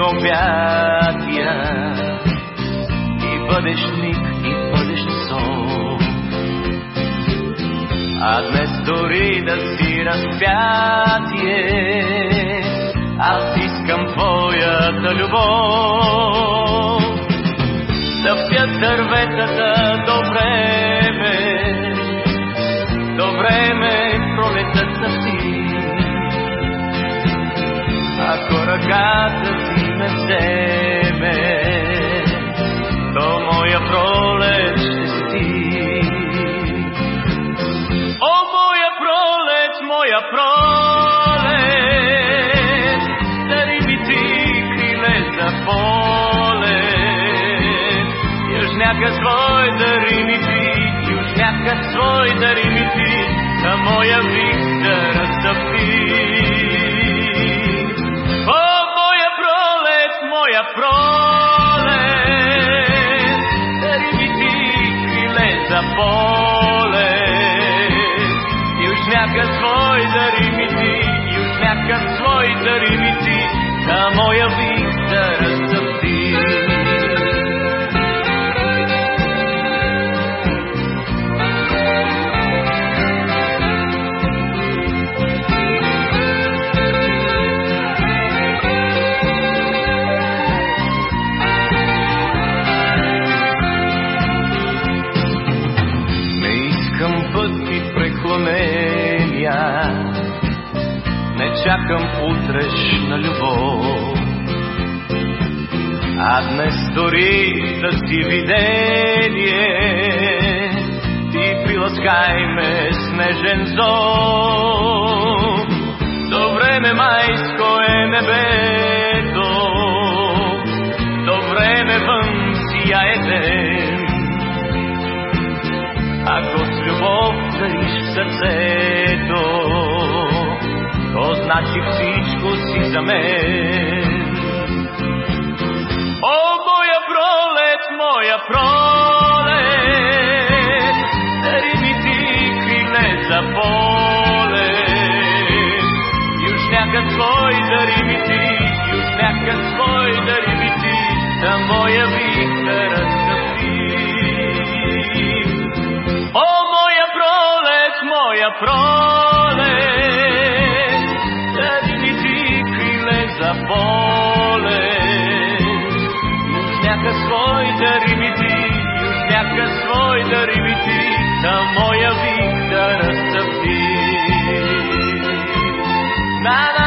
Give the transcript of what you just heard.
обятия и бъдеш миг и бъдеш сон. А днес дори да си разпятие, аз искам твоята любов. Да впят дърветата до време, до време пролетът си. Пролет, дари ми ти криле за полет. Южняка свой дари ми ти, южняка свой дари ми ти, на моя вик да разтъпи. О, моя пролет, моя пролет, дари ми ти криле за полет. Южняка свой дари ми ти, южняка свой дари ми ти, на моя вик чакам утрешна любов. А днес дори да си видение, ти приласкай ме с нежен. До време майско е небето, до време вън сияе ден. Ако с любов дариш сърцето, то значи всичко си за мен. О, моя пролет, моя пролет, дари ми ти криле за полет. Южняка свой дари ми ти, южняка свой дари ми ти, да моя да разтъпи. О, моя пролет, моя пролет, вика свой да ти, на моя вик да разцъпти. На,